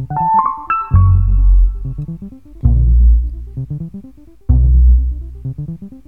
Thank you.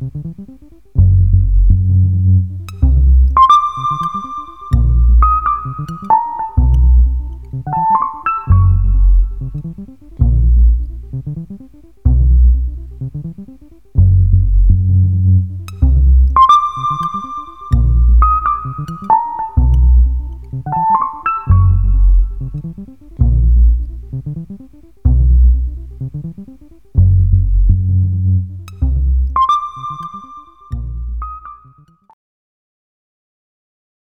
Musik